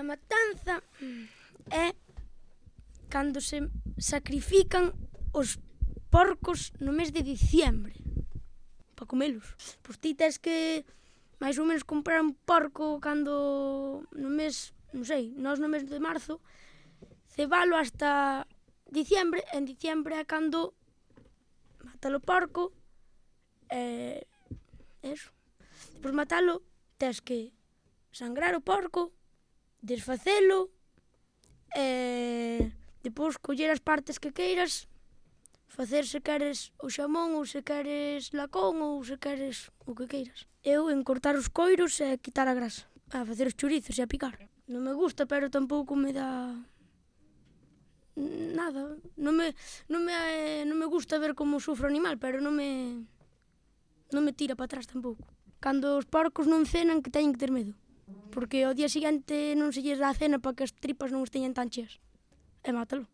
A matanza mm, é cando se sacrifican os porcos no mes de diciembre para comelos. Pois ti tes que máis ou menos comprar un porco cando no mes, non sei, nós no mes de marzo, cebalo hasta diciembre, en diciembre é cando matalo porco, e eh, eso. Por matalo tes que sangrar o porco, desfacelo e depois coller as partes que queiras facer se queres o xamón ou se queres lacón ou se queres o que queiras. Eu en cortar os coiros e quitar a grasa, a facer os chorizos e a picar. Non me gusta, pero tampouco me dá nada. Non me, non me, non me gusta ver como sufre o animal, pero non me, non me tira para atrás tampouco. Cando os porcos non cenan que teñen que ter medo porque ao día seguinte non se lles dá cena para que as tripas non os teñan tan cheas. E mátalo.